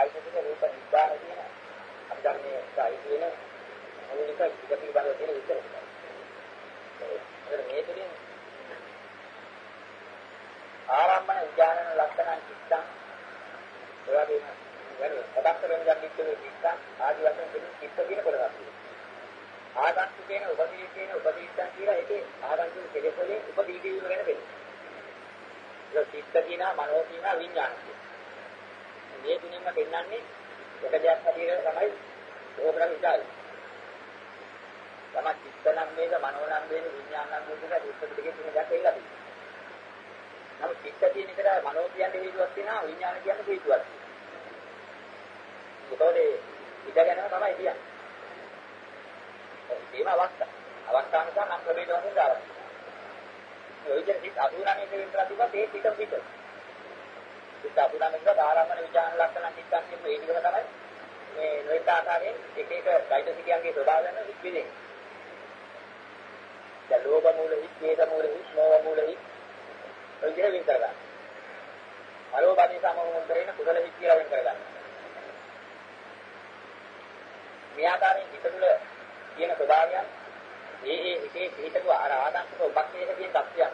චෛතසික රූප නිදාන කියන අපි දැන් මේ චෛතසිකන මූලික විද පිළිබඳව තියෙන විස්තර. ඒක මේ තුලින් ආරම්භන විඥානන ලක්ෂණ චිත්තං ඒ වගේම වෙන පදක්තරෙන් ගන්නිච්චේ චිත්තං ආදි වශයෙන් දෙන චිත්ත කියන කොටසක්. ආගන්තු කියන උපදී කියන උපදීස්සන් කියලා ඒකේ ආගන්තු කෙලෙස් වලින් උපදී වීම ගැන වෙනවා. ඒක චිත්ත කියනවා මනෝ කියනවා විඥාන හේතුවක් තියෙනවා විඥාන කියන්නේ හේතුවක් තියෙනවා. ඒකෝට ඉඳගෙනම තමයි කියන්නේ. ඒම අවස්ථා. අවස්ථා නිසා නම් ප්‍රභේද වශයෙන් දාලා. ඔය විදිහට සිත් අදුරණයේ වෙනතර තිබ්බා ඒ පිට පිට. සිත් අදුරණයේ ඉඳලා ආරම්භන විචාන ලක්ෂණ සිත්තන් කියන මේ විදිහම තමයි මේ නොඑක ආකාරයෙන් එක එක চৈতසිකයන්ගේ ස්වභාවයන් විශ්ිනේ. දැන් ලෝභ මූල හිත්, ඡේද මූල හිත්, මෝහ මූල හිත් ඔය විදිහට වෙන් කරගන්න. පරෝපදී සමෝහයෙන් කරේන කුසල හිත් කියලා වෙන් කරගන්න. මේ ආකාරයෙන් හිත තුළ තියෙන ස්වභාවයන් ඒ ඒ හිතේ පිටතු ආරාධක උපක්ෂේක කියන தත්ත්වයක්.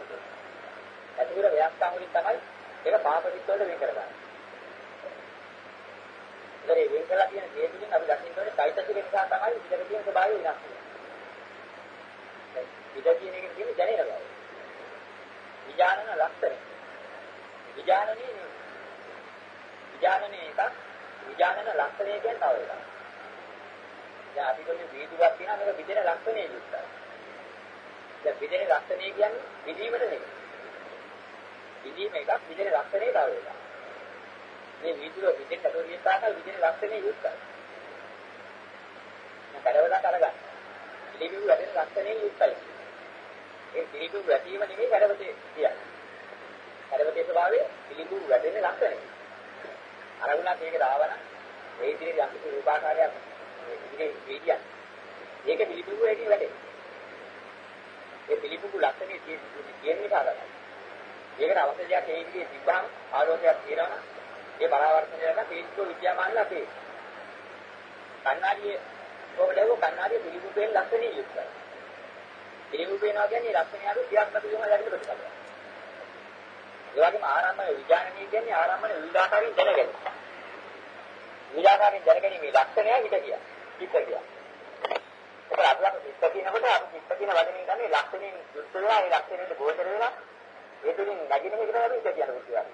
අතුර ව්‍යක්තම් වලින් තමයි ඒක පාප හිත් වලට වෙන් කරගන්නේ. ඒ වෙන් කරලා තියෙන දේ තුලින් අපි දකින්න ඕනේ চৈতසික නිසා තමයි විතර තියෙන ස්වභාවය වෙනස් වෙන්නේ. විතර කියන එක කියන්නේ දැනෙනවා. විඥානන ලක්ෂණය. විඥානනේ විඥානනේ එකක් විඥානන ලක්ෂණය කියන්නේ තව එකක්. දැන් අපි කියන්නේ වීදුවක් තියෙනවා මේක විදෙන ලක්ෂණයේ යුක්තයි. දැන් විදෙන ලක්ෂණය කියන්නේ විදීමද නෙවෙයි. විදීම එකක් විදෙන ලක්ෂණේ තව එකක්. මේ වීදුව විදෙන කටෝරිය සාකල් විදෙන ලක්ෂණයේ යුක්තයි. මම කඩවලා කරගන්න. පිළිබිඹු වැඩෙන ලක්ෂණයේ යුක්තයි. ඒ පිළිබිඹු වැටීම නෙවෙයි කඩවතේ කියන්නේ. කඩවතේ ස්වභාවය පිළිබිඹු වැඩෙන ලක්ෂණය. අරගුණක් මේක දාවන ඒ ඉදිරියේ යම් කිසි රූපාකාරයක් ඉතින් වීදියක්. ඒක පිළිපුරු එකේ වැඩේ. ඒ පිළිපුරු ලක්ෂණේ තියෙන නිසා තමයි. ඒකට අවශ්‍ය දෙයක් ඒ විදිහේ තිබ්බම ආලෝකයක් තියෙනවා. ඒ පරාවර්තනය කරන පිළිපුරු විද්‍යාමාන අපේ. කන්නාඩියේ කොහොමද කන්නාඩියේ පිළිපුරුෙන් ලක්ෂණේ යුක්තයි. පිළිපුරු වෙනවා කියන්නේ ලක්ෂණය අර ක්‍රියාත්මක වීම ලැබෙන ප්‍රතිඵලය. ඒ වගේම ආරම්භය විඥානීය කියන්නේ ආරම්භන විවිධාකාරයෙන් දැනගැනීම. විවිධාකාරයෙන් දැනගැනීමේ ලක්ෂණය හිත කියන්නේ. චිත්ත කියන්නේ. ඒක අපලක චිත්ත කියනකොට අපි චිත්ත කියන වචනේ ගන්නේ ලක්ෂණයෙන් යුක්ත වෙලා ඒ ලක්ෂණයට ගෝචර වෙලා ඒ තුලින් නැගින එක තමයි චිත්ත කියන බුද්ධිය.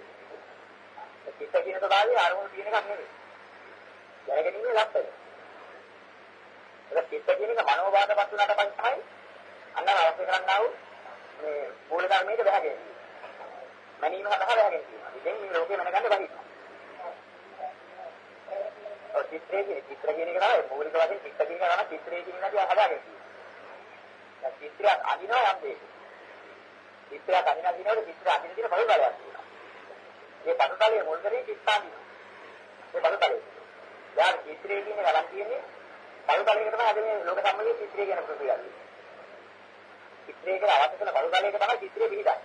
චිත්ත කියන ස්වභාවය අරමුණු කියන එකක් නෙවෙයි. දැනගැනීමේ ලක්ෂණය. ඒක චිත්ත කියන එක මනෝභාවපත් වුණාට පස්සේ තමයි අන්න අවශ්‍ය කරන්නා වූ මේ මූල ධර්මයක බහගෙන. මනීම හදහා බහගෙන තියෙනවා. ඉතින් මේ ලෝකේ මනගන්න බහිනවා. ඔය චිත්‍රයේ කියන චිත්‍ර කියන එක තමයි මූලික වශයෙන් චිත්‍ර කියන එක තමයි චිත්‍රයේ කියන එක හදාගෙන තියෙන්නේ. දැන් චිත්‍රයක් අඳිනවා යම් දෙයක. චිත්‍රයක් අඳිනවා කියනකොට චිත්‍ර අඳින තියෙන බලයක් තියෙනවා. මේ පටතලයේ මුල් කරේ චිත්තාඳිනවා. මේ පටතලයේ. යාර චිත්‍රයේ කියන එක ලක් තියෙන්නේ පටතලයක තමයි අද මේ ලෝක සම්මතයේ චිත්‍රය කියන ප්‍රතිපදිය. චිත්‍රයක අවශ්‍ය කරන පටතලයක තමයි චිත්‍රය පිළිගන්නේ.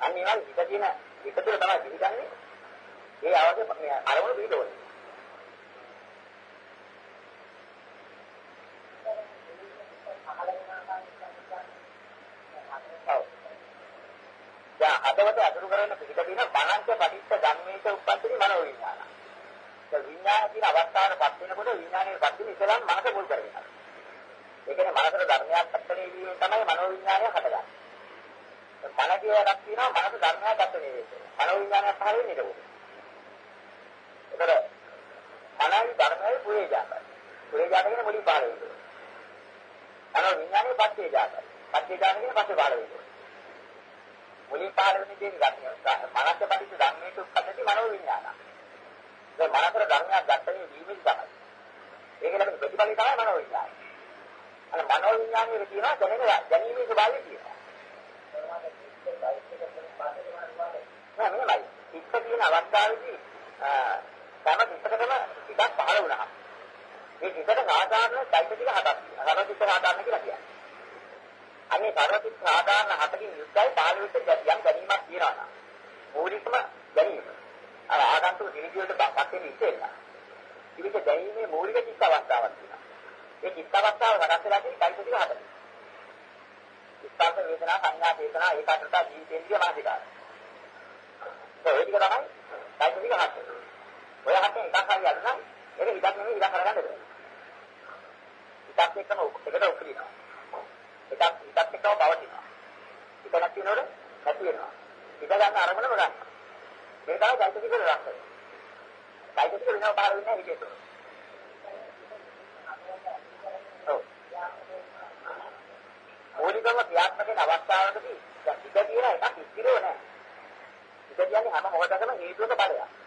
අන්න ඒවා හිත තියෙන හිත තුළ තමයි පිළිගන්නේ. ඒ අවශ්‍ය අරමුණු පිළිදෝනේ. දැන් අදවත අතුරු කරන පිළික තියෙන බණංච පටිච්ච ධම්මේච උප්පත්ති මනෝ විඥාන. ඒ විඥාන කියන අවස්ථාවටපත් වෙනකොට විඥානයේ පත් වෙන ඉතලන් මනස මුල් කරගෙන. ඒ කියන්නේ මනසට ධර්මයක් පත්තනේ වීම තමයි මනෝ විඥානය හටගන්නේ. බණ කියලාක් තියෙනවා මනස ධර්මයක් පත්තනේ වෙන්නේ. මනෝ විඥානය පහළ වෙන්නේ ඒක. ඒතර මනයි ධර්මයි පුරේ ජාතයි. පුරේ ජාතකනේ මුලින් පහළ වෙන්නේ. මනෝ විඥානයේ පත්තේ ජාතයි. පත්තේ ජාතකනේ පස්සේ පහළ වෙන්නේ. මුලින් පහළ වෙන දේ ගන්න. මනස පරිදි ධම්මේට උපදින මනෝ විඥාන. ඒ මනසට ධර්මයක් ගන්නනේ ජීවිත තමයි. ඒකලට ප්‍රතිපලයි තමයි මනෝ විඥාන. අර මනෝ විඥානයේ කියනවා දැනෙන දැනීමේ ස්වභාවය කියනවා. නෑ මෙහෙමයි. ඉස්ස තියෙන අවස්ථාවේදී තම ඉස්සකටම ටිකක් පහළ වුණා. මේ හිතට සාධාරණ চৈতසික හතක් තියෙනවා. සර්වසික සාධාරණ කියලා කියන්නේ. අන්නේ සර්වසික සාධාරණ හතකින් යුක්තයි 15 වෙනි යම් ගැනීමක් තියනවා නම් මූලිකම ගැනීම. අර ආගන්තුක නිවිදියට පස්සේ ඉස්සෙල්ලා. ඉතින් ගැනීමේ මූලික චිත්ත අවස්ථාවක් තියෙනවා. ඒ චිත්ත අවස්ථාව වෙනස් වෙලා තියෙන চৈতසික හතක්. ස්පර්ශ වේදනා සංඥා චේතනා ඒකාග්‍රතා ජීවිතේන්ද්‍රිය මානසිකාර. ඒක තමයි চৈতසික හත. ඔය හතෙන් එකක් හරි අරගෙන ඒක ඉඩක් නෙමෙයි ඉඩක් කරගන්න බෑ. එකක් එකම එකට උපදිනවා. එකක් එකක් එකව පවතිනවා. එකක් කියනකොට නැති වෙනවා. එක ගන්න අරමුණම ගන්න. මේ තමයි සයිකික රක්කය. සයිකික වෙනවා බාහිර වෙන විදිහට. ඔව්. මූලිකව ක්‍රියාත්මක වෙන අවස්ථාවකදී ඉඩ තියෙන එකක් ඉතිරෝ නැහැ. ඉඩ කියන්නේ හැම මොහොතකම හේතුක බලයක්.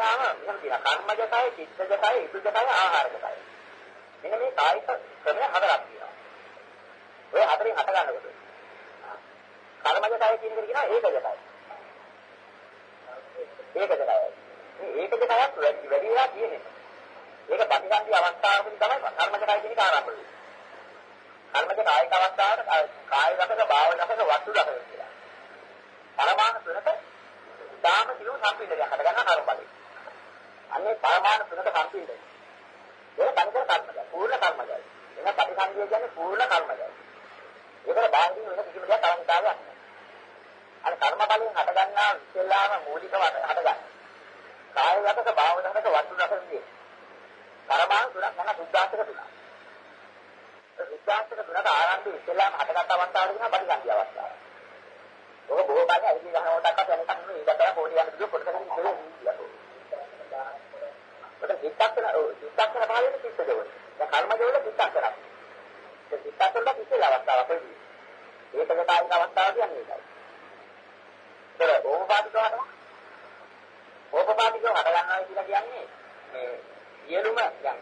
ඉස්සෙල්ලාම එහෙම කියනවා කර්මජකය, චිත්තජකය, ඉදුජකය, ආහාරජකය. මෙන්න මේ කායික ක්‍රම හතරක් තියෙනවා. ඔය හතරෙන් හට ගන්නකොට කර්මජකය කියන එක කියනවා ඒකජකය. ඒකජකය. මේ ඒකජකයක් වැඩි වැඩි වෙලා තියෙන්නේ. ඒක ප්‍රතිසන්දි අවස්ථාවකදී තමයි කර්මජකය කියන එක ආරම්භ වෙන්නේ. කර්මජ කායික අවස්ථාවට කාය රසක භාව රසක වස්තු රසක කියලා. පරමාණු තුනක දාම කිලෝ සම්පීඩනයක් හට ගන්න කර්මබලයි. අන්නේ පරමාණු තුනක සම්පීඩනය. ඒක තනිකර කර්මජය. පූර්ණ කර්මජය. එන ප්‍රතිසන්දිය කියන්නේ පූර්ණ කර්මජය. ඒකට බාහිරින් වෙන කිසිම දෙයක් අවශ්‍යතාවයක් නැහැ. අර කර්ම බලයෙන් හට ගන්නා ඉස්සෙල්ලාම මූලිකව හට ගන්න. කාය රසක භාව රසක වස්තු රසක විදිහේ. පරමාණු තුනක් මොන සුද්ධාස්තක තුනක්. සුද්ධාස්තක තුනක ආරම්භය ඉස්සෙල්ලාම හටගත් අවස්ථාවට කියන ප්‍රතිසන්දිය අවස්ථාව. ඔක බොහෝ කාලෙ ඇවිත් ගන්නකොටත් අපි අනිකක් නෙවෙයි ඊට පොඩි යන දුක කොටසකින් ඉස්සෙල්ලා ඉන්නවා. ඔතන චිත්තක්ෂණ ඔව් චිත්තක්ෂණ පහලෙන් චිත්ත දෙවන. දැන් කර්මජ වල චිත්තක්ෂණ. ඒ චිත්තක්ෂණ වල ඉස්සෙල්ලා අවස්ථාවක් වෙයි. ඒකක කායික අවස්ථාව කියන්නේ ඒකයි. ඒතර ඕපපාතිකවම ඕපපාතිකව හට ගන්නවා කියලා කියන්නේ මේ සියලුම දැන්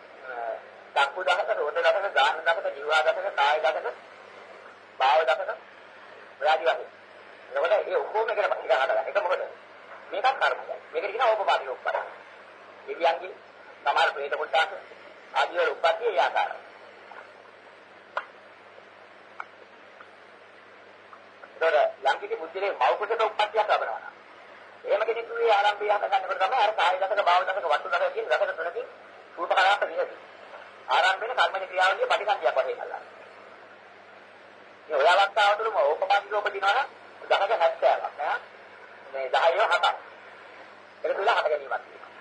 චක්කු දහක, රෝද දහක, ගාන දහක, ජීවා දහක, කාය දහක, භාව දහක, ප්‍රාදි වශයෙන්. එතකොට ඒ ඔක්කොම එකට ටික හදලා. ඒක මොකද? මේකත් කර්මයයි. මේකට කියනවා ඕපපාතික උප්පත්ති. දෙවියන්ගේ සමහර ප්‍රේත කොටස ආදී වල උප්පත්ති ඒ ආකාරයි. ඒතකොට යම් කිසි බුද්ධිලේ මව් කුසක උප්පත්තියක් ලබනවා. එහෙම කෙනෙක් මේ ආරම්භය හද ගන්නකොට තමයි අර කාය දසක භාව දසක වස්තු දසක කියන දසක තුනකින් රූප කලාප නියති. ආරම්භයේ කර්මජ ක්‍රියාවලිය පරිසන්දියක් වශයෙන් අල්ලනවා. මේ ඔය අවස්ථාවතුලම ඕපපාතික උපදිනවා නම් දහක 70ක් නෑ. මේ 10 7ක්. ඒක තුල හට ගැනීමක් තියෙනවා.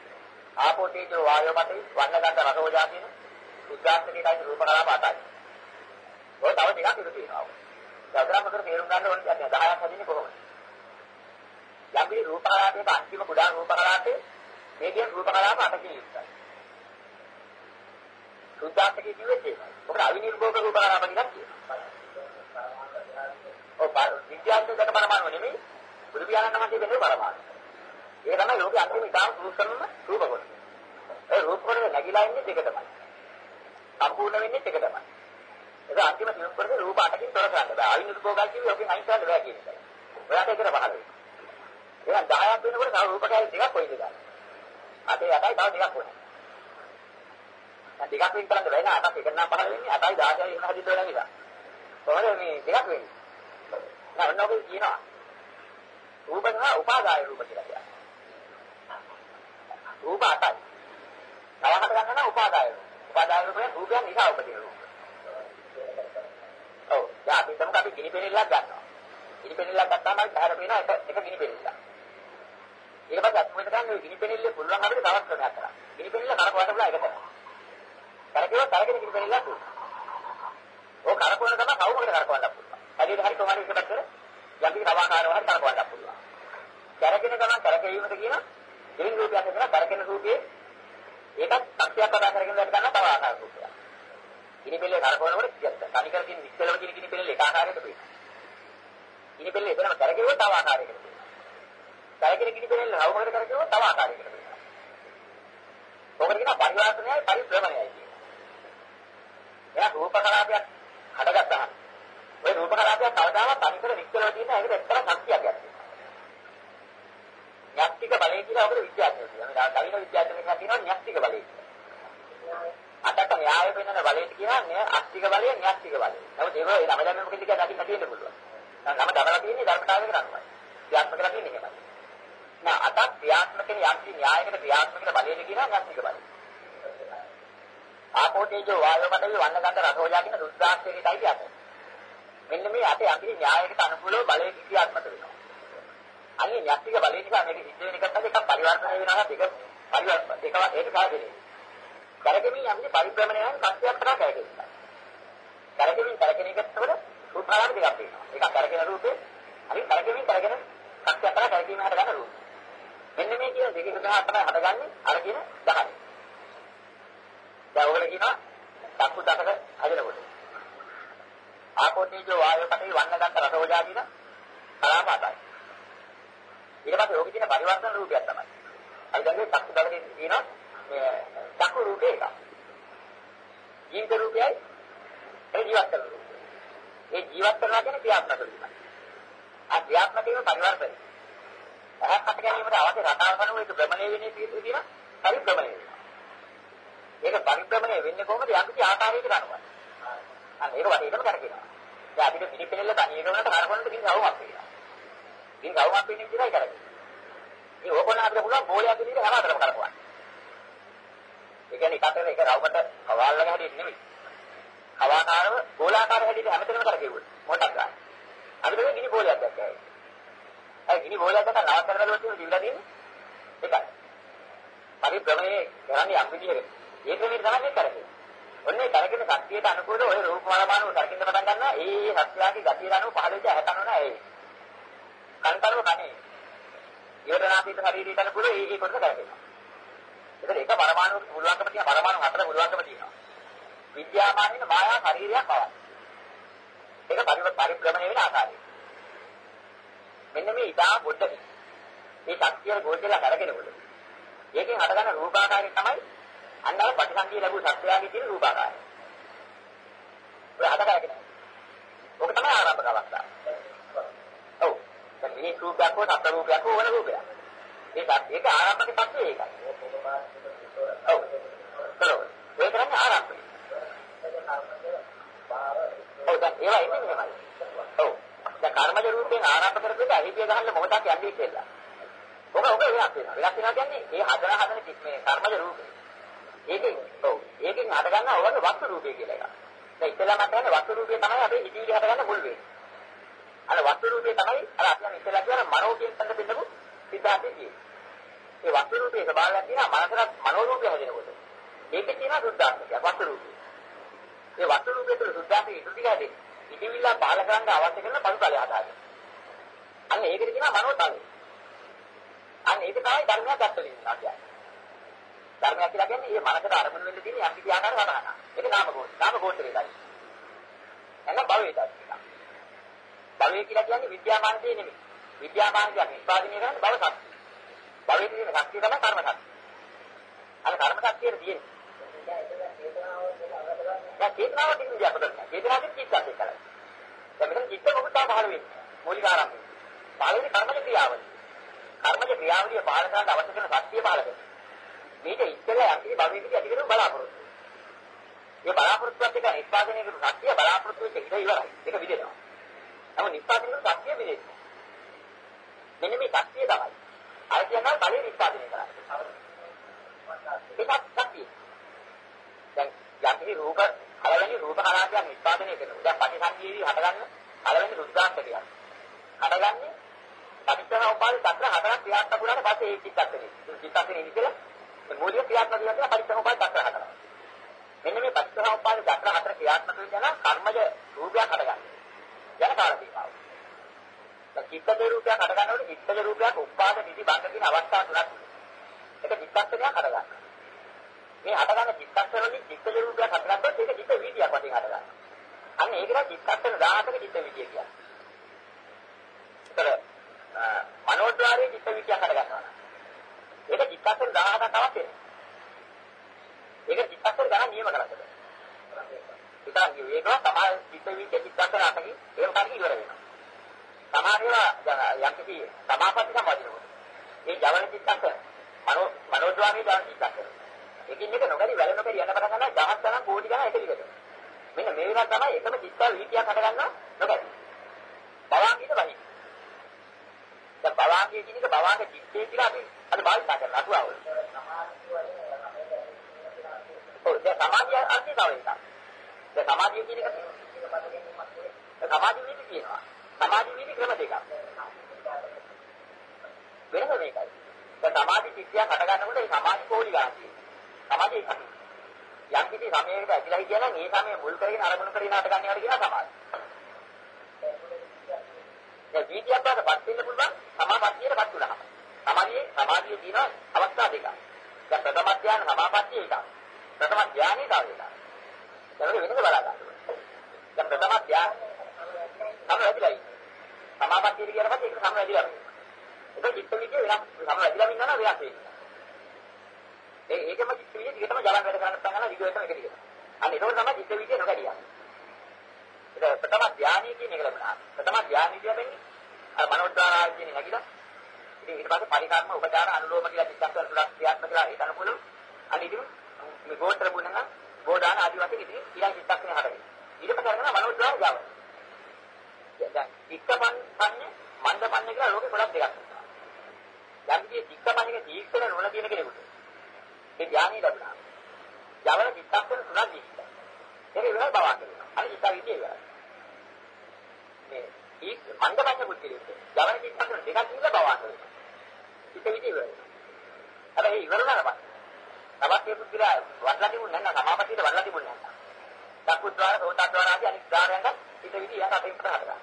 ආපෝ තේජෝ වායෝ පතේ වන්න ගන්න රසෝජා කියන උද්ඝාතකේයි රූප කලාප අතයි. ඔය තව ටිකක් ඉඳ තියෙනවා. දසරමකට තේරුම් ගන්න ඕනේ කියන්නේ 10ක් හදින්නේ කොහොමද? යම්කි රූප කලාපයක අන්තිම කුඩා රූප කලාපේ මේ කියන රූප කලාප අටකින් යුක්තයි. සුද්ධාස්තකේ කිව්වෙත් ඒකයි. ඔකට අවිනිර්භෝග රූප කලාප ටිකක් තියෙනවා. ඔව් විද්‍යාත්මක දක පරමාණු නෙමෙයි බුදු පියාණන් වහන්සේ කියන්නේ පරමාණු. ඒක තමයි ලෝකේ අන්තිම ඉතාම සූක්ෂම රූප කොට. ඒ රූප කොට නැగిලා ඉන්නේ දෙක තමයි. සම්පූර්ණ වෙන්නේ දෙක තමයි. ඒක අන්තිම සියුම් කරේ රූප අටකින් තොර කරන්න බෑ. අවිනිර්භෝගල් කිව්වේ ඔකෙන් අයින් කරන්න බෑ කියන එකයි. ඔයාට ඒකට පහළ වෙනවා. එහෙනම් 10ක් වෙනකොට තව රූප කැලි දෙකක් කොයිද ගන්න. අතේ අටයි තව දෙකක් වෙනවා. දැන් දෙකක් වෙන් කරන්න බැහැ නේද? අටක් එක නම් පහළ වෙන්නේ අටයි 16යි වෙන හදින්න වෙන නිසා. කොහොමද මේ දෙකක් වෙන්නේ? නෑ ඔන්න ඔබ කියනවා. රූප සහ උපාදාය රූප කියලා කියනවා. රූප අටයි. තව හට ගන්න උපාදාය රූප. උපාදාය රූපය රූපයන් නිසා උපදින රූප. ඔව්. දැන් අපි තමක අපි ගිනි පෙනෙල්ලක් ගන්නවා. ගිනි පෙනෙල්ලක් ගත්තාම අපි බහැර පේන එක එක ගිනි පෙනෙල්ලක්. ඊට පස්සේ අපි මෙතන ගන්න ගිනි පෙනෙල්ලේ පුළුවන් අපිට තවත් ක්‍රමයක් කරා. ගිනි පෙනෙල්ල කරකවන්න පුළුවන් එක තමයි. කරකෙව කරගෙන ගිනි පෙනෙල්ලක් දුන්නා. ඔය කරකවන තමයි කවුමකට කරකවන්න පුළුවන්. හරියට හරි කොහොමද ඉස්සරහට කර යම්කි නවාකාරව හරි කරකවන්න පුළුවන්. කරකින ගමන් කරකැවීමද කියන දෙවින් රූපයක් කරන කරකින රූපයේ ඒකත් සත්‍යයක් කතා කරගෙන ගන්න තව ආකාර රූපයක්. ගිනි පෙල්ලේ කරකවනකොට කියත්ත. තනිකර තියෙන විශ්ලව තියෙන ගිනි පෙල්ලේ එක ආකාරයකට පේනවා. ගිනි පෙල්ලේ එතනම කරකෙවුවොත් තව ආකාරයකට පේනවා. කරකෙන ගිනි පෙල්ලේ රවුමකට කරකෙවුවොත් තව ආකාරයකට පේනවා. ඔකට කියනවා පරිවර්තනයයි පරිභ්‍රමණයයි කියනවා. එයා රූප කලාපයක් හදගත්තා. ওই රූප කලාපයක් කවදාවත් තනිකර විශ්ලව තියෙන ඒකට එක්තරා ශක්තියක් යනවා. න්‍යෂ්ටික බලය කියලා අපේ විද්‍යාඥයෝ කියනවා. මේ දවින විද්‍යාඥයෝ කියනවා න්‍යෂ්ටික බලය කියලා. අටක න්‍යාය වෙනන බලයට කියන්නේ අස්තික බලය න්‍යෂ්ටික බලය. නමුත් ඒක ඒ ළම දැම්ම මොකද කියලා දකින්න තියෙන්න පුළුවන්. නම් ළම දමලා තියෙන්නේ ධර්මතාවයකට අනුවයි. ක්‍රියාත්මක කරලා තියෙන්නේ එහෙමයි. නා අටක් ක්‍රියාත්මක වෙන යම්කි න්‍යායකට ක්‍රියාත්මක කරන බලයට කියනවා න්‍යෂ්ටික බලය. ආපෝ තේජෝ වායෝ මඩේ වන්න ගන්ධ රසෝජා කියන දුක්ඛාස්තේකයි කියන්නේ. මෙන්න මේ අට යම්කි න්‍යායකට අනුකූලව බලය ක්‍රියාත්මක වෙනවා. අනේ න්‍යෂ්ටික බලය නිසා මේක සිද්ධ වෙන එකත් එකක් පරිවර්තනය වෙනවා දෙක පරිවර්තන දෙකක් ඒක කාගෙන්නේ. කරකෙමින් යන්නේ පරිභ්‍රමණය යන සත්‍යයක් කරා කරකෙනවා. කරකෙමින් කරකෙන එකත් උඩ රූපාරාම දෙකක් තියෙනවා. එකක් කරකෙන රූපේ අනිත් කරකෙමින් කරකෙන සත්‍යයක් කරා කරකීම හට ගන්න රූප. මෙන්න මේ කියන දෙකක තමයි හටගන්නේ අර කියන 10. දැන් ඔයගොල්ලෝ කියනවා චක්කු දසක හදනකොට. ආපෝ තේජෝ වායෝ පඨවි වන්න ගන්න රසෝජා කියන කලාපාතයි. ඊට පස්සේ ඕකේ තියෙන පරිවර්තන රූපයක් තමයි. අපි දැන් මේ චක්කු දසකේ තියෙනවා මේ චක්කු රූපේ එක. ජීවිත රූපයයි ඒ ජීවත් කරන රූපය. ඒ ජීවත් කරනවා කියන්නේ ක්‍රියාත්මක වීම. ආ ක්‍රියාත්මක වීම පරිවර්තනය. පහක් අට ගැනීමට අවශ්‍ය රටාව කරන එක භ්‍රමණය වෙන්නේ පිළිතුරු දින පරිභ්‍රමණය වෙනවා. ඒක පරිභ්‍රමණය වෙන්නේ කොහොමද? යම් කිසි ආකාරයකට අනුවයි. අන්න ඒක වටේටම කරකිනවා. දැන් අපිට පිළිපෙළෙල්ල තනියම වුණාට කරකවන්නට කිසි අවුමක් වෙනවා. කිසි අවුමක් වෙන්නේ විදිහයි කරන්නේ. මේ ඕකොන අපිට පුළුවන් බෝලයක් විදිහට හැමතරම කරකවන්න. ඒ කියන්නේ එකට එක රවුමට කවාල්ලක හැටියට නෙමෙයි. කවාකාරව ගෝලාකාර හැටියට හැමතැනම කරකෙව්වොත් මොකක්ද ගන්න. අපිට මේ ගිනි බෝලයක් දැක්කයි. ඒ ගිනි බෝලයක් දැක්ක නවත්තන බලවත් තියෙන දිවිලා තියෙන්නේ. ඒකයි. පරිභ්‍රමණයේ කරන්නේ යම් විදිහකට. ඒ ක්‍රමයෙන් තමයි කරන්නේ. ඔන්නේ කරගෙන ශක්තියට අනුකූලව ওই රූප වලමානව කරකින්න පටන් ගන්නවා. ඒ ශක්තියගේ ගතිය අනුව පහළ වෙච්ච හැතනෝ නෑ ඒ. කන්තරව කන්නේ. ඉවරනාපීත ශරීරයට අනුකූලව ඒ ඒ කොටස කරකිනවා. ඒතර එක පරමාණු පුළුවන්කම තියෙන පරමාණු හතර පුළුවන්කම තියෙනවා. විද්‍යාමානින මායා ශරීරයක් පවයි. ඒක පරිප්‍රමණය වෙන ආකාරය. මෙන්න මේ ඉදා පොඩ්ඩක් මේ ශක්තිය ගොඩදලා කරගෙනකොට ඒකෙන් හටගන්න රූපාකාරය තමයි අන්න අර ප්‍රතිසන්දිය ලැබු සත්‍යයන්ගේ තියෙන රූපාකාරය. ඔය හද කරගෙන. ඔක තමයි ආරම්භක අවස්ථාව. ඔව්. දැන් මේ රූපයක් හෝ සත්‍ය රූපයක් හෝ වන රූපයක්. ඒක ඒක ආරම්භක තත්ත්වය ඒකයි. ඔව්. බරෝ. ඒ කරන්නේ ආරම්භය. ඔව් දැන් ඒවා ඉන්නේ මෙහෙමයි. ඔව්. දැන් කර්මජ රූපයෙන් ආරම්භ කරපේක අහිතිය ගහන්න මොහොතක් යන්නේ කියලා. ඔක ඔක වෙනස් වෙනවා. වෙනස් වෙනවා කියන්නේ ඒ හදන හදන මේ කර්මජ රූපේ. ඒකෙන් ඔව් ඒකෙන් හද ගන්න ඕවගේ වස්තු රූපය කියලා එකක්. දැන් ඉතලා මත යන වස්තු රූපය තමයි අපේ හිතවිලි හද ගන්න මුල් වෙන්නේ. අර වස්තු රූපය තමයි අර අපි ඉතලා කියන මනෝ කියන තැනට බින්නපු සිද්ධාර්ථය කියන්නේ. ඒ වස්තු රූපයේ ස්වභාවයක් තියෙනවා මනසට මනෝ රූපය හැදෙනකොට. ඒකේ තියෙන සුද්ධාර්ථය වස්තු රූපය. ඒ වස්තු රූපය තුළ සුද්ධාර්ථය ඉතු ටික හැදෙන්නේ. ඉතිවිල්ලා පාල කරන්න අවශ්‍ය කරන පසුතලය හදාගන්න. අන්න ඒකට කියනවා මනෝතලය. අන්න ඒක තමයි ධර්මයක් දැක්කලින් කියන්නේ. ධර්මයක් කියලා කියන්නේ මේ මනසට අරමුණු වෙන්න තියෙන යම් කිසි ආකාර සබහන. ඒක නාම කෝෂ. නාම කෝෂරේයි. එන්න භවයටයි. භවය කියලා කියන්නේ විද්‍යාමානදී නෙමෙයි. විද්‍යාමානදී නිෂ්පාදනය කරන භව සත්‍ය. භවයේ තියෙන ශක්තිය තමයි කර්ම ශක්තිය. අර කර්ම ශක්තියේ තියෙන්නේ. දැන් චේතනාව තියෙන විදිහ අපිට. චේතනාවේ චිත්තයක් ඒකයි. දැන් මෙතන චිත්ත මොකක්ද පහළ වෙන්නේ? මූලික ආරම්භය. පළවෙනි කර්මජ ක්‍රියාවලිය. කර්මජ ක්‍රියාවලිය පහළ කරන්න අවශ්‍ය කරන ශක්තිය පහළ කරනවා. මේක ඉස්සෙල්ලා යම්කිසි භවයකදී ඇති කරන බලාපොරොත්තු. මේ බලාපොරොත්තුවත් එක නිෂ්පාදනය කරන ශක්තිය බලාපොරොත්තු වෙච්ච ඉත ඉවරයි. ඒක විදෙනවා. නමුත් නිෂ්පාදනය කරන ශක්තිය විදෙන්නේ. මෙන්න මේ ශක්තිය තමයි. අර කියනවා බලේ නිෂ්පාදනය කරන්නේ. ඒකත් ශක්තිය. දැන් යම්කිසි රූප පළවෙනි රූප කලාපයක් නිෂ්පාදනය කරනවා. දැන් පටිසංජීවි හටගන්න පළවෙනි රුද්‍රාක්ෂකයක්. හටගන්නේ පටිච්චසමුප්පාද චක්‍ර හතරක් ක්‍රියාත්මක වුණාට පස්සේ ඒ චිත්තක්ෂණේ. චිත්තක්ෂණේ ඉතිලා මූලික ක්‍රියාත්මක වෙනවා පටිච්චසමුප්පාද චක්‍ර හතරක්. මෙන්න මේ පටිච්චසමුප්පාද චක්‍ර හතර ක්‍රියාත්මක වෙනවා කර්මජ රූපයක් හටගන්න. යන කාල දීපාව. දැන් චිත්තජ රූපයක් හටගන්නකොට චිත්තජ රූපයක් උපාද නිදි බංග කියන අවස්ථා තුනක්. ඒක චිත්තක්ෂණයක් හටගන්නවා. මේ හටගන්න චිත්තක්ෂර වලින් චිත්තජ රූපයක් හටගත්තොත් ඒක චිත්ත වීදියක් වශයෙන් හටගන්නවා. අන්න ඒකට චිත්තක්ෂර 17ක චිත්ත වීදිය කියන්නේ. ඒතර මනෝද්වාරයේ චිත්ත වීදියක් හටගන්නවා. ඒක චිත්තක්ෂර 17ක් අවශ්‍යයි. ඒක චිත්තක්ෂර ගණන් නියම කරන්නේ. ඉතින් ඒක තමයි චිත්ත වීදිය චිත්තක්ෂර 8කින් ඒක තමයි ඉවර වෙනවා. සමාධිය යම්කිසි සමාපatti සම්බන්ධනකොට ඒ ජවන චිත්තක්ෂර මනෝ මනෝද්වාරයේ ජවන චිත්තක්ෂර එකින් එක නොකරි වැල නොකරි යන පටන් ගන්නවා දහස් ගණන් කෝටි ගණන් එක දිගට. මෙන්න මේ විදිහ තමයි එකම චිත්ත වීතියක් හට ගන්නවා නොකරි. බවාංගිත වහි. දැන් බවාංගිය කියන එක බවාංග චිත්තේ කියලා අපි අද භාවිත කරන අටුවාවල. ඔව් දැන් සමාධිය අර්ථය තව එකක්. දැන් සමාධිය කියන එක සමාධිය වීති කියනවා. සමාධි වීති ක්‍රම දෙකක්. වෙනම මේකයි. දැන් සමාධි චිත්තයක් හට ගන්නකොට ඒ සමාධි කෝටි ගණන් තියෙනවා. සමාධිය එකයි. යම් කිසි සමයකට ඇතිලා හිටියනම් ඒ සමය මුල් කරගෙන අරමුණු කරගෙන හට ගන්නවට කියන සමාධිය. ඒ වීතියක් බාටපත් වෙන්න පුළුවන් සමාපත්තියටපත් වුණාම. සමාධියේ සමාධියේ තියෙන අවස්ථා දෙකක්. දැන් ප්‍රථම ධ්‍යාන සමාපත්තිය එකක්. ප්‍රථම ධ්‍යානයේ තව එකක්. දැන් වෙනද බලා ගන්න. දැන් ප්‍රථම ධ්‍යාන සම වැඩිලා ඉන්නේ. සමාපත්තියට කියන පස්සේ ඒක සම වැඩිලා. ඒක චිත්ත විදිය වෙනස් සම වැඩිලා ඉන්නවා වෙනස් වෙන්නේ. ඒ ඒකම චිත්ත විදිය දිගටම ජලන් වැඩ කරන්න පටන් ගන්නවා විදියටම එක දිගට. අන්න ඒක තමයි චිත්ත විදිය නොකඩියක්. ඒක ප්‍රථම ධානය කියන එක ලැබුණා. ප්‍රථම ධානය කියන්නේ අර මනෝද්වාරය කියන නැගිලා. ඉතින් ඊට පස්සේ පරිකර්ම උපචාර අනුලෝම කියලා චිත්තස්වර තුනක් ක්‍රියාත්මක කරලා ඒක අනුකූල අනිත් ඉතින් මේ ගෝත්‍ර ගුණන ගෝදාන ආදි වශයෙන් ඉතින් ඊළඟ චිත්තක්ෂණය හදගෙන. ඊට පස්සේ කරගෙන මනෝද්වාර ජාව. දැන් ඉක්කපන් පන්නේ මන්ද පන්නේ කියලා ලෝකේ ගොඩක් දෙකක් තියෙනවා. යම් කිසි ඉක්කපන්නේ තීක්ෂණ නොවන තියෙන කෙනෙකුට ඒ ධානය ලැබුණා. යවන චිත්තක්ෂණ තුනක් දීලා. ඒක ඉවරයි බවක් වෙනවා. අර ඉස්සා විදිය ඉවරයි. මේ ඊ මන්ද පන්නේ පුද්ගලයෙක්. යවන චිත්තක්ෂණ දෙකක් දීලා බවක් වෙනවා. ඉස්ස විදිය ඉවරයි. හැබැයි ඉවර නරපන්. තවත් ඒ පුද්ගලයා වඩලා තිබුණ නැත්නම් සමාපතියට වඩලා තිබුණ නැත්නම්. චක්කුද්්වාර, සෝතද්්වාර ආදී අනිත් ධාරයන්ට ඉත විදිය යට අපිට හදලා.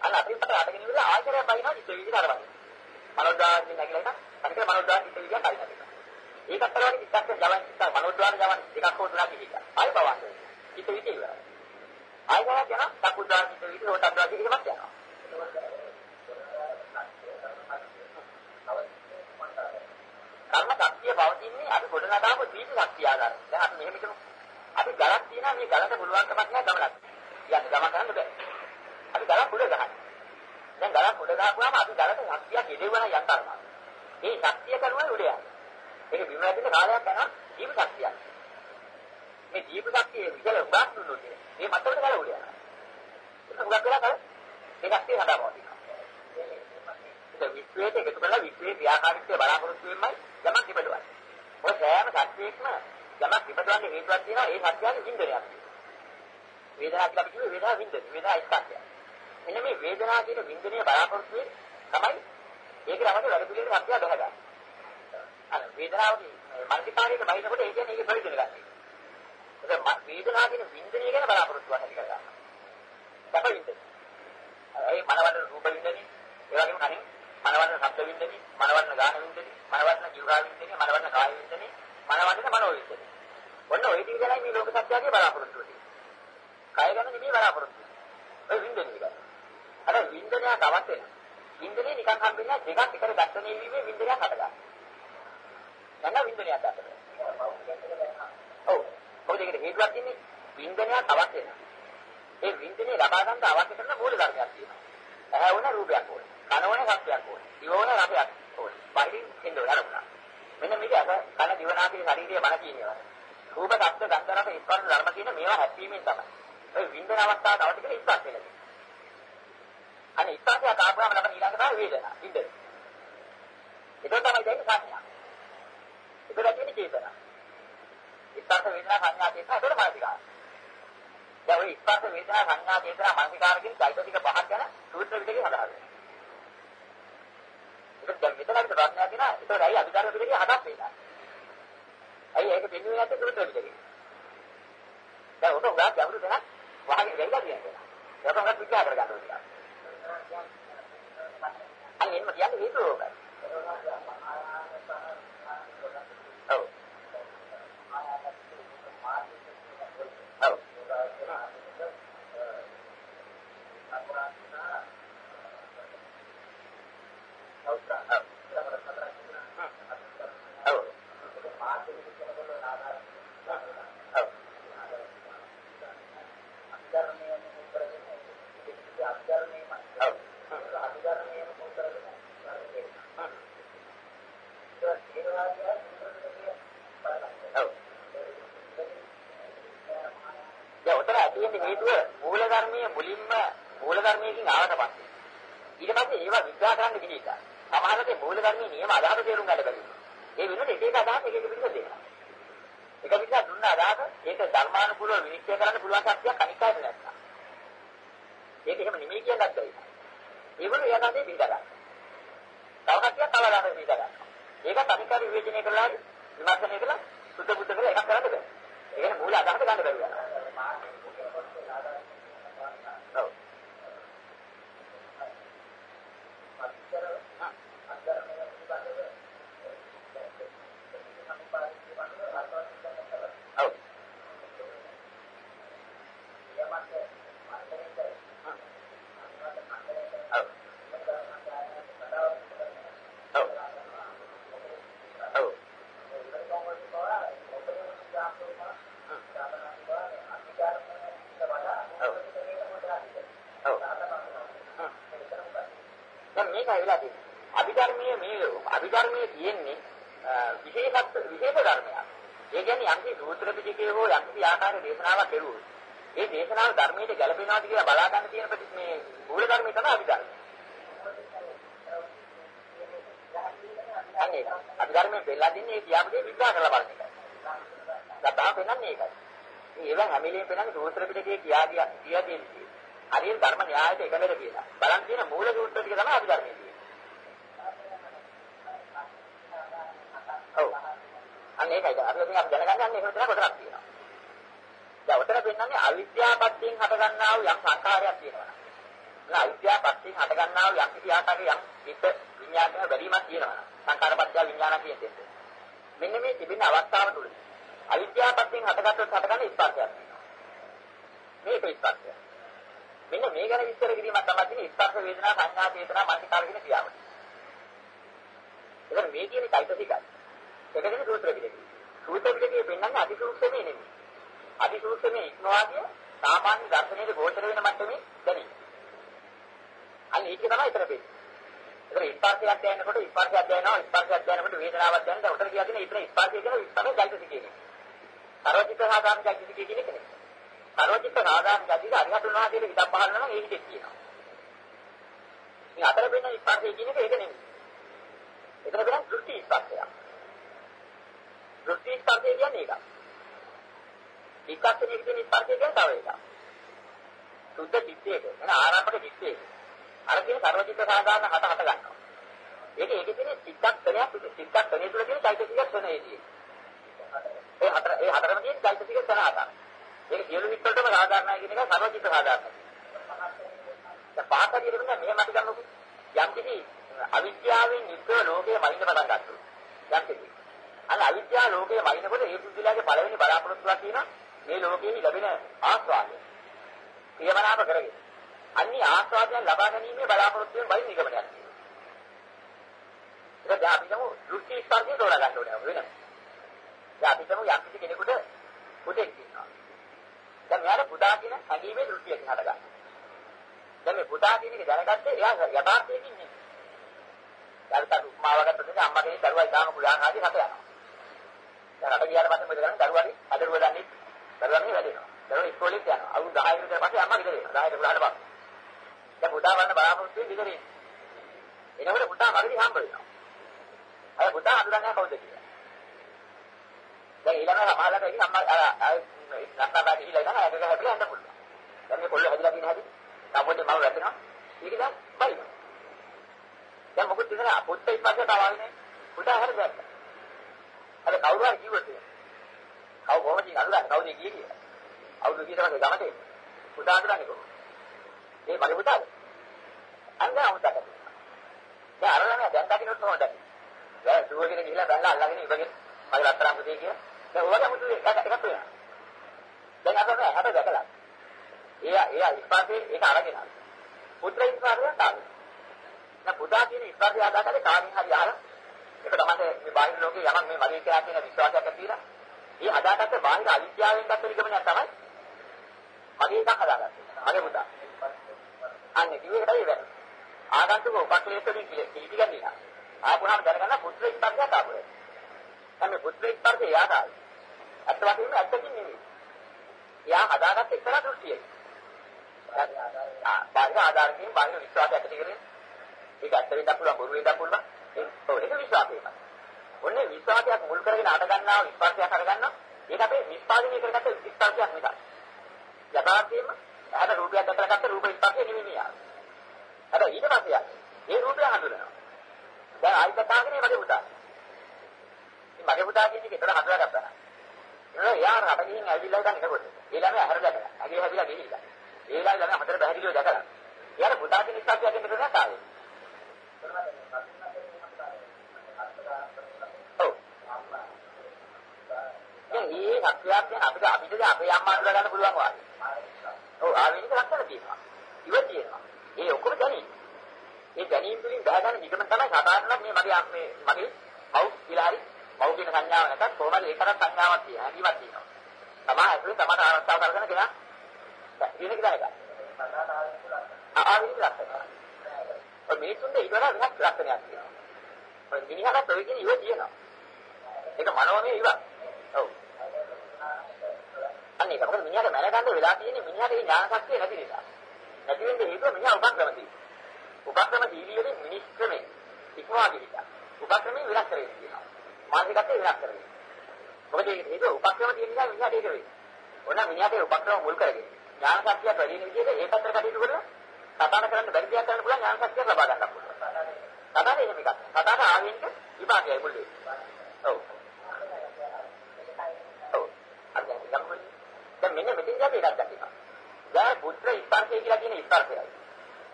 අන්න අපිට අටගෙන ඉවරලා ආයතරය බයිනවා ඉත විදිය හදවන්න. මනෝද්වාරයෙන් නැගිලා ඉතින් අනිත් මනෝද්වාරයෙන් ඉත විදිය කයිනවා. ඒකත් කරන්නේ ඉස්සක්ක ජවන් ඉස්සක් මනෝද්වාර ජවන් දෙකක් හෝ තුනක් ඉහිලා. ආයි බවන්න. ඉත විදිය ඉවරයි. ආයි ගාවක් යනවා චක්කුද්්වාර ඉත විදිය සෝතද්්වාර ඉත විදියවත් යනවා. කර්ම ශක්තිය පවතින්නේ අපි ගොඩනගාපු දීප ශක්තිය ආකාරයෙන්. දැන් අපි මෙහෙම හිතමු. අපි ගලක් තියනවා මේ ගලට පුළුවන් කමක් නැහැ ගමනක්. යන්න ගම කරන්න බෑ. අපි ගලක් උඩ ගහනවා. දැන් ගලක් උඩ ගහපුවාම අපි ගලට ශක්තියක් එදෙවන යන්න අරනවා. මේ ශක්තිය කරුණා උඩ යනවා. ඒක බිම වැටෙන කාලයක් යනවා දීප ශක්තියක්. මේ දීප ශක්තිය විතර උගක් දුන්නොත් මේ මතකට ගල උඩ යනවා. ඒක උගක් වෙලා කල මේ ශක්තිය හදාපවතිනවා. ඒක විශ්වයට එකතු කරලා විශ්වයේ ක්‍රියාකාරීත්වය බලාපොරොත්තු වෙන්නයි යමක් ඉබදුවන්නේ. ඔය සෑම ශක්තියක්ම යමක් ඉබදවන්නේ හේතුවක් තියෙනවා ඒ සත්‍යයේ වින්දනයක්. වේදනාව කියලා කිව්වේ වේදනාව වින්දනය. වේදනාව ස්පර්ශය. එන්න මේ වේදනාව කියන වින්දනය බලාපොරොත්තු තමයි ඒකේ අපිට වැඩ පිළිවෙල සත්‍ය බහගන්න. අර වේදනාවගේ මල්ටිපාරේට බහිනකොට ඒ කියන්නේ ඒකේ ප්‍රයෝජන ගන්න. ඒක වේදනාව කියන වින්දනය ගැන බලාපොරොත්තු වෙන්න කියලා ගන්න. සැප වින්දනය. ඒ මනවල රූප වින්දනය, ඒ වගේම කලින් මනවන්න ශබ්ද වින්දනය, මනවන්න ගාන වින්දනය, මනවන්න ජීවා වින්දනය, මනවන්න කාය වින්දනය, මනවන්න මනෝ වින්දනය. ඔන්න ওই ටික ගැනයි මේ ලෝක සත්‍යයේ බලාපොරොත්තු වෙන්නේ. කය ගැන නෙමෙයි බලාපොරොත්තු වෙන්නේ. ඔය වින්දනය ගැන. අර වින්දනයක් අවශ්‍ය වෙනවා. වින්දනය නිකන් හම්බෙන්නේ දෙකක් එකට ගැටෙන්නේ වීමේ වින්දනයක් හටගන්නවා. නැත්නම් වින්දනයක් ගන්නවා. ඔව්. මොකද ඒකට හේතුවක් තියෙන්නේ වින්දනයක් අවශ්‍ය වෙනවා. ඒ වින්දනය ලබා ගන්න අවශ්‍ය කරන මූල ධර්මයක් තියෙනවා. ඇහැ වුණ රූපයක් ඕනේ. කන වුණ සත්‍යයක් ඕනේ. දිව වුණ රසයක් ඕනේ. බාහිරින් එන්න ඕන අරමුණ. මෙන්න මේක අර කන දිව නාසය ශරීරය මන කියනවා. රූප, ශබ්ද, ගන්ධ, රස, ස්පර්ශ ධර්ම කියන මේවා හැප්පීමෙන් තමයි. ඔය වින්දන අවස්ථාවට අවශ්‍ය කරේ ස්පර්ශ වෙනවා. අනේ ස්පර්ශය තාපුවාම ලබන ඊළඟ තමයි වේදනා. වින්දන. ඒක තමයි දැන් සංඥා. ඒක දැකෙන චේතනා. ස්පර්ශ වේදනා සංඥා චේතනා ඒකට මානසිකාර. දැන් ඔය ස්පර්ශ වේදනා සංඥා චේතනා මානසිකාර කියන চৈতසික පහක් ගැන සූත්‍ර විදකේ හදාගන්න. ඒක දැන් මෙතන අපිට ප්‍රශ්නයක් තියෙනවා. ඒතකොට ඇයි අභිධර්ම විදකේ හදක් වෙලා? ඇයි ඒක දෙන්නේ නැත්තේ සූත්‍ර විදකේ? දැන් උඩ උගා ගැඹුරු දෙයක් වහගෙන වෙලා තියෙනවා. ඒක උගා විචාර කරගන්න ඕනේ. අන්න එන්න කියන්නේ හේතුව ඕකයි. ඔව්. හේතුව මූල ධර්මයේ මුලින්ම මූල ධර්මයෙන් ආවට පස්සේ. ඊට පස්සේ ඒවා විග්‍රහ කරන්න ගිහිල්ලා සමහරවිට මූල ධර්මයේ නියම අදහස තේරුම් ගන්න බැරි ඒ වෙනුවට එක එක අදහස් එක එක පිළිවෙල දෙනවා. එක පිටක් දුන්න අදහස ඒක ධර්මානුකූලව විනිශ්චය කරන්න පුළුවන් ශක්තියක් අනිත් අයට නැත්නම්. ඒක එහෙම නෙමෙයි කියන්නත් බැහැ. ඒගොල්ලෝ යනාදී පිළිදා ගන්න තව කට්ටියක් කලදාන පිළිදා ගන්න ඒක අනිකාර විවේචනය කරලා විමර්ශනය කළා සුද්ධ බුද්ධ කරලා එකක් කරන්න බෑ ඒ කියන්නේ මූල අදහස ගන්න බැරි වෙනවා ඔව් මේකයි වෙලා තියෙන්නේ. අභිධර්මයේ මේ අභිධර්මයේ තියෙන්නේ විශේෂත් විශේෂ ධර්මයක්. ඒ කියන්නේ යම්කි සූත්‍ර පිටකේ හෝ යම්කි ආකාරයේ දේශනාවක් කෙරුවොත් ඒ දේශනාව ධර්මයට ගැලපෙනවාද කියලා බලා ගන්න තියෙන ප්‍රති මේ මූල ධර්මය තමයි අභිධර්මය. අනේ අභිධර්මයේ දෙලා දින්නේ කියාපු දේ විග්‍රහ කරලා බලන්න එකයි. කතාව පෙන්නන්නේ ඒකයි. ඒවෙන් හැමිලෙන් පෙන්නන්නේ සූත්‍ර පිටකේ කියා කියා කියා දෙන්නේ. හරියට ධර්ම න්‍යායයට එකලෙද කියලා. බලන් තියෙන මූල සූත්‍ර ටික තමයි අපි ධර්මයේ තියෙන්නේ. ඔව්. අන්න ඒකයි. අර ඉතින් අපි දැනගන්න යන්නේ එහෙම තමයි කොටක් තියෙනවා. දැන් උතන පෙන්නන්නේ අවිද්‍යාපත්‍යෙන් හටගන්නා වූ යම් සංඛාරයක් තියෙනවා. නේද? අවිද්‍යාපත්‍යෙන් හටගන්නා වූ යම් කිසි ආකාරයක යම් හිත විඥානය වැඩිමක් තියෙනවා. සංඛාරපත්‍ය විඥාන කියන දෙක. මෙන්න මේ තිබෙන අවස්ථාව තුළ අවිද්‍යාපත්‍යෙන් හටගත්තොත් හටගන්න ස්පර්ශයක් තියෙනවා. මේක ස්පර්ශයක්. මෙන්න මේ ගැන විස්තර කිරීමක් තමයි තියෙන්නේ ස්පර්ශ වේදනා සංඥා චේතනා මනසිකාර කියන ක්‍රියාව. එතන මේ කියන চৈতසිකයි. ඒකද සූත්‍ර පිටකය. සූත්‍ර පිටකය පෙන්වන්නේ අතිසූක්ෂමේ නෙමෙයි. අතිසූක්ෂමේ ඉක්මවා කිය සාමාන්‍ය දර්ශනයේ ගෝචර වෙන මට්ටමේ දැනේ. අන්න ඒක තමයි ඊතර වෙන්නේ. ඒතර ස්පර්ශය අධ්‍යයනකොට ස්පර්ශය අධ්‍යයනවා ස්පර්ශය අධ්‍යයනකොට වේදනාවක් දැනෙනවා උතර කියන්නේ ඊතර ස්පර්ශය කියන ස්පර්ශය ජල්පති කියන්නේ. සර්වජිත සාධාරණ ජල්පති කියන එක නෙමෙයි. සර්වජිත සාධාරණ ජල්පති අරිහත් උනවා කියන විදක් පහළ නම් ඒක දෙක් කියනවා. මේ අතර වෙන ස්පර්ශය කියන එක ඒක නෙමෙයි. ඒතර කරන් දෘෂ්ටි ස්පර්ශයක්. දෘෂ්ටි ස්පර්ශය කියන්නේ ඒකක්. විකර්ෂණය කියන ස්පර්ශය කියන්නේ තව එකක්. සුද්ධ චිත්තයක එන ආරම්භක චිත්තයක. අර කියන සර්වචිත්ත සාධාරණ හත හත ගන්නවා. ඒක ඒකේ තියෙන චිත්තක්ෂණයක් චිත්තක්ෂණය තුළ තියෙන চৈতසික ක්ෂණයේදී. ඒ හතර ඒ හතරම තියෙන চৈতසික ක්ෂණ හතක්. ඒක සියලු විකල්පවලම සාධාරණයි කියන එක සර්වචිත්ත සාධාරණයි. දැන් පහත කියනකොට මෙහෙම අපි ගන්නකො යම් කිසි අවිද්‍යාවෙන් යුක්ත ලෝකයේ වහින්න පටන් ගන්නවා. යම් කිසි අන්න අවිද්‍යාව ලෝකයේ වයින්කොට ඒ පුදුලාගේ පළවෙනි බලාපොරොත්තුවක් තියෙනවා මේ ලෝකයේ ලැබෙන ආස්වාදය. ප්‍රියමනාප කරගෙන. අන්නේ ආස්වාදයන් ලබා ගැනීමේ බලාපොරොත්තුවෙන් වයින් නිගමනයක් තියෙනවා. ඒක දැන් අපි තමු දෘෂ්ටි ස්පර්ශය තෝරා ගන්න ඕනේ වෙනම. දැන් අපි තමු යම් කිසි කෙනෙකුට පුතෙක් ඉන්නවා. දැන් මෙයාට පුතා කියන හැඟීමේ දෘෂ්ටියක් හටගන්නවා. දැන් මේ පුතා කියන එක දැනගත්තේ එයා යථාර්ථයකින් නෙමෙයි. ඊට උපමාව ගත්තොත් අම්මා කෙනෙක් දරුවා ඉතාලම පුළාන් ආදී හත යනවා. දැන් රට ගියාට පස්සේ මොකද කරන්නේ? දරුවාගේ අදරුව දන්නේ දරුවාගේ වැඩෙනවා. දරුවා ඉස්කෝලේ යනවා. අවුරුදු 10 විතර පස්සේ අම්මා ගෙදර එනවා. 10ට පුළාට පස්සේ. දැන් පුතා වන්න බලාපොරොත්තු වෙන්නේ ගෙදර එනවා. එනකොට පුතා මගදී හම්බ වෙනවා. අය පුතා හඳුනන්නේ කවුද කියලා. දැන් ඊළඟ සමාලකට ඉතින් අම්මා අර නැත්නම් ගිහිලා ඉඳන් අයක හැපිලා යන්න පුළුවන්. දැන් මේ කොල්ල හැදිලා තියෙන හැටි සම්පූර්ණ මව වැටෙනවා. ඒක දැන් බයි. දැන් මොකද ඉතින් අපොත්ත ඉස්සරහට ආවනේ. පුතා හරි දැක්ක. අර කවුරු හරි කිව්වොත් කවු කොහොමද අල්ලන්නේ කවුද ගියේ කියලා. අවුරුදු කීයකට පස්සේ ගමතේ පුතා අඳුරන්නේ කොහොමද? ඒ මගේ පුතාද? අන්න අවුතකට. දැන් අර ළමයා දැන් දකින්නත් කොහොමද? දැන් දුවගෙන ගිහිල්ලා බැලලා අල්ලගෙන ඉවගෙන මගේ රත්තරන් පුතේ කියලා. දැන් ඔයාලා මුතු එකක් එකක් වෙනවා. දැන් අපර හැට දැකලා. එයා එයා ඉස්පාතේ ඒක අරගෙන ආවා. පුත්‍ර ඉස්පාතේ තාම. දැන් පුතා කියන ඉස්පාතේ ආදාකලේ කාමින් හරි අහලා ඒක තමයි මේ බාහිර ලෝකේ යමක් මේ මගේ කියලා කියන විශ්වාසයක් ඇති වෙලා. ඒ අදාගත්ත බාහිර අවිද්‍යාවෙන් ගත්ත නිගමනයක් තමයි මගේ එකක් හදාගත්තේ. මගේ පුතා. අන්නේ කිව්වේ ඒකයි වෙන්නේ. ආගන්තුක උපක්ලේශ වලින් පිළිගන්නවා. ආපුහම දැනගන්න පුත්‍ර ඉස්පාතයක් ආපුවා. දැන් මේ පුත්‍ර ඉස්පාතේ යාදායි. අත් වශයෙන්ම ඇත්තකින් නෙවෙයි. එයා හදාගත්ත එක්තරා දෘෂ්ටියයි. ආ බාහිර ආධාරකයෙන් බාහිර විශ්වාසය ඇති කරගෙන ඒක ඇත්ත වෙන්න පුළුවන් බොරු වෙන්න පුළුවන් ඒක ඒක විශ්වාසයක්. ඔන්නේ විශ්වාසයක් මුල් කරගෙන අට ගන්නවා විශ්වාසයක් අරගන්නවා ඒක අපේ නිෂ්පාදනය කරගත්ත විශ්වාසයක් නිසා. යථාර්ථයෙන්ම ඇහැට රූපයක් දැකලා ගත්ත රූප විශ්වාසය නෙමෙයි ආ. හැබැයි ඊට පස්සේ ඒ රූපය හඳුනනවා. දැන් ආයි කතාවනේ මගේ පුතා. ඉතින් මගේ පුතා කියන එක ඒතර හඳුනාගත්තා. නේද? යාර අප ගිහින් ඇවිල්ලා ඉඳන් එනකොට. ඒ ළමයා ඇහැර දැකලා. ඇගේ හැදිලා ගිහිල්ලා. ඒ ළමයා හතර පැහැදිලිව දැකලා. යාර පුතා කියන විශ්වාසයක් දෙන්න දෙන්න තාවේ. ඔව්. දැන් මේ සත්‍යයක් අපිට අපිට අපේ අම්මා අඳුර ගන්න පුළුවන් වාගේ. ඔව් ආවේනික ලක්ෂණ තියෙනවා. ඉව තියෙනවා. ඒ ඔක්කොම දැනෙන්නේ. ඒ දැනීම් තුලින් බහගන්න නිගමන තමයි සාධාරණ මේ මගේ මේ මගේ මව් කියලා හරි මව් කියන සංඥාව නැත්නම් කොහොමද ඒකටත් සංඥාවක් තියෙනවා. හැඟීමක් තියෙනවා. තමයි ඇතුලේ තමයි ආරක්ෂාව කරගෙන කෙනා දින කියලා එක. ආවේනික ලක්ෂණ. ඔය මිනිසුන්ට ඊට වඩා වෙනස් ලක්ෂණයක් තියෙනවා. ඔය මිනිහකට ඔය කියන ඉව තියෙනවා. ඒක මනෝමය ඉව. ඔව්. අන්න ඒක මොකද මිනිහට මැනගන්න වෙලා තියෙන්නේ මිනිහට ඒ ඥාන ශක්තිය නැති නිසා. නැති වෙන්නේ හේතුව මිනිහා උපක්‍රම තියෙනවා. උපක්‍රම දීලියේ මිනිස් ක්‍රමේ ඉක්මවා ගිහිලා. උපක්‍රමේ විනාශ කරේ කියනවා. මානසිකත්වය විනාශ කරේ. මොකද ඒක හේතුව උපක්‍රම තියෙන නිසා මිනිහට ඒක වෙන්නේ. ඕන මිනිහට උපක්‍රම මුල් කරගෙන ඥාන ශක්තිය වැඩි වෙන විදිහට ඒ පැත්තට කටයුතු කරලා සතාන කරන්න බැරි දෙයක් කරන්න පුළුවන් ඥාන ශක්තිය ලබා ගන්න පුළුවන්. සතාන එහෙම එකක්. සතාන ආවෙන්න විභාගයයි මුල්ලේ. ඔව්. ඔව්. අර දැන් මෙන්න මෙතෙන් අපි එකක් දැක්කා. දැන් පුත්‍ර ස්පර්ශය කියලා කියන ස්පර්ශයයි.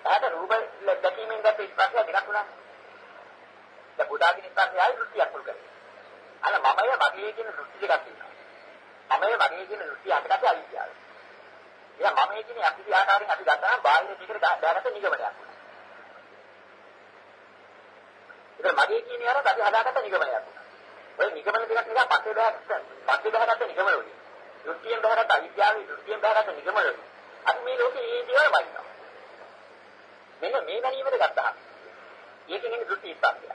එයාට රූප දැකීමෙන් ගත්ත ස්පර්ශය දෙකක් වුණා. දැන් බුදාගේ ස්පර්ශයයි දෘෂ්ටියක් මුල් කරගෙන. අන්න මමය මගේ කියන දෘෂ්ටි දෙකක් තියෙනවා. මමය මගේ කියන දෘෂ්ටි අපිට අවිද්‍යාව. එයා මමය කියන යම් කිසි ආකාරයෙන් අපි ගත්තා නම් බාහිර දෙයකට දාගත්ත නිගමනයක් වුණා. ඒක මගේ කියන අර අපි හදාගත්ත නිගමනයක් වුණා. ඔය නිගමන දෙකක් නිසා පස්සේ බහගත්ත පස්සේ බහගත්ත නිගමන වලින්. දෘෂ්ටියෙන් බහගත්ත අවිද්‍යාවේ දෘෂ්ටියෙන් බහගත්ත නිගමන වලින්. අපි මේ ලෝකේ මේ දේවල් වයින්නවා. මෙන්න මේ ගැනීමද ගත්තා. ඒකෙන් එන්නේ දෘෂ්ටි ස්පර්ශය.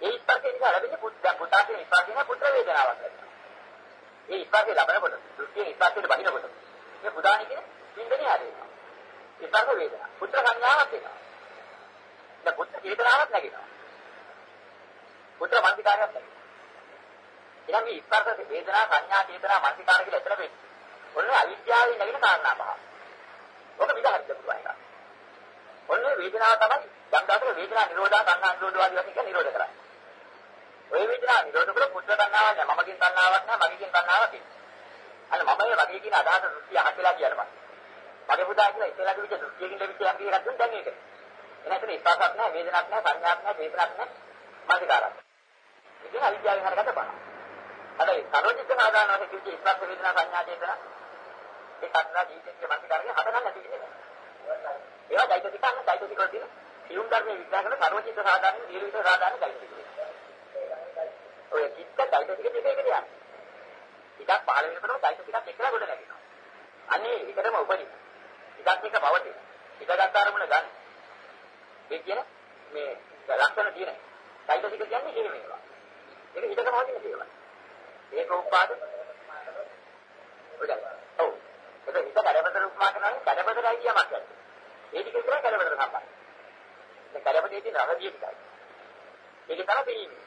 ඒ ස්පර්ශය නිසා ලැබෙන්නේ පුත්‍ර පුතාගේ ස්පර්ශය පුත්‍ර වේදනාවක් වෙනවා. ඒ ස්පර්ශය ලැබෙනකොට දෘෂ්ටියෙන් ස්පර්ශයට බහිනකොට මේ පුදාණි කියන වින්දනේ හැදෙනවා. ස්පර්ශ වේදනා. පුත්‍ර සංඥාවක් වෙනවා. දැන් පුත්‍ර වේදනාවක් නැගෙනවා. පුත්‍ර මනසිකාරයක් නැගෙනවා. එනම් මේ ස්පර්ශ වේදනා සංඥා චේතනා මනසිකාර කියලා එතන වෙන්නේ. ඔන්න අවිද්‍යාවෙන් නැගෙන කාරණා පහ. ඔක විදහාරින්න පුළුවන් එක. ඔන්න වේදනාව තමයි ගංගාතර වේදනා නිරෝධා තණ්හා නිරෝධ වාදී වශයෙන් කියන නිරෝධ කරන්නේ. ඔය වේදනාව නිරෝධ කර පුත්‍ර තණ්හාවක් නෑ මමකින් තණ්හාවක් නෑ මගේකින් තණ්හාවක් නෑ. අන්න මමයේ වගේ කියන අදහස දෘෂ්ටි අහකලා කියන පස්සේ. මගේ පුතා කියලා ඉතලා කිව්ව දෘෂ්ටියකින් ලැබිච්ච යම් කීයක් දුන්න දැන් ඒක. එනතන ඉස්සසක් නෑ වේදනාවක් නෑ සංඥාවක් නෑ චේතනාවක් නෑ මානසිකාරයක්. ඉතින් අවිද්‍යාවෙන් හරකට බලන්න. හැබැයි සරෝජිත සාධාරණ වශයෙන් කිව්ව ඉස්සස් වේදනා සංඥා චේතනා ඒ කතරා ජීවිතයේ මානසිකාරය හදගන්න නැති ඉන්නේ. ඒවා දෛතසික අන්න දෛතසික වල තියෙන සියුම් ධර්මයේ විග්‍රහ කරන සර්වචිත්ත සාධාරණ නිර්විත සාධාරණ දෛතසික. ඔය චිත්ත දෛතසික දෙක එකට යනවා. ටිකක් පහළ වෙනකොට දෛතසිකත් එක්කලා ගොඩ නැගෙනවා. අනේ එකටම උපදින. ටිකක් එක පවතින. ටික ගන්න අරමුණ ගන්න. ඒ කියන මේ ලක්ෂණ තියෙන. දෛතසික කියන්නේ එහෙම ඒවා. ඒක හිතකම වදින දේවල්. ඒක උපාද ඔය ඔව්. ඒක හිත කඩබදල උපමා කරනවා කඩබදලයි කියමක් කියන්නේ. ඒ ටික විතරයි කඩබදල සම්බන්ධ. දැන් කඩබදලේ තියෙන රහදිය ටිකයි. ඒක තමයි දෙන්නේ.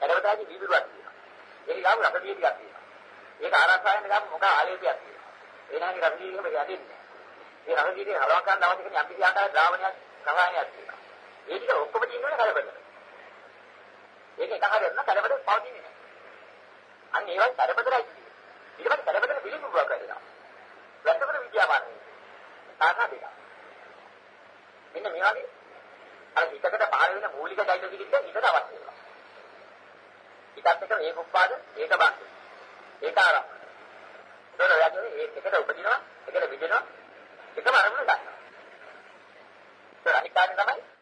කඩබදලේ විවිධයක් තියෙනවා. ඒක ගාව රහදිය ටිකක් තියෙනවා. ඒක ආරක්ෂාවෙන් ගාව මොකක් ආලේපයක් තියෙනවා. ඒ නම් රහදිය එකම යදින්නේ. ඒ රහදියේ හලවා ගන්න අවශ්‍ය කෙනෙක් යම් කිසි ආකාරයක ද්‍රාවණයක් සමානයක් තියෙනවා. ඒ ටික ඔක්කොම තියෙනවනේ කඩබදල. ඒක එක හරියට නම් කඩබදල පවතින්නේ නැහැ. අන්න ඒවයි කඩබදලයි කියන්නේ. ඊට පස්සේ කඩබදල පිළිඹුවක් කරනවා. වැටවල විද්‍යාමානයි. කාරණා දෙක. මෙන්න මේ වගේ අර හිතකට පහළ වෙන මූලික চৈতසික ටික හිතට අවශ්‍ය වෙනවා. හිතත් එක මේක උපාද ඒක බංග. ඒක ආරම්භ. ඒතර ඔයගොල්ලෝ මේ එකට උපදිනවා, එකට විදිනවා, එකම අරමුණ ගන්නවා. ඒතර අනිකාට තමයි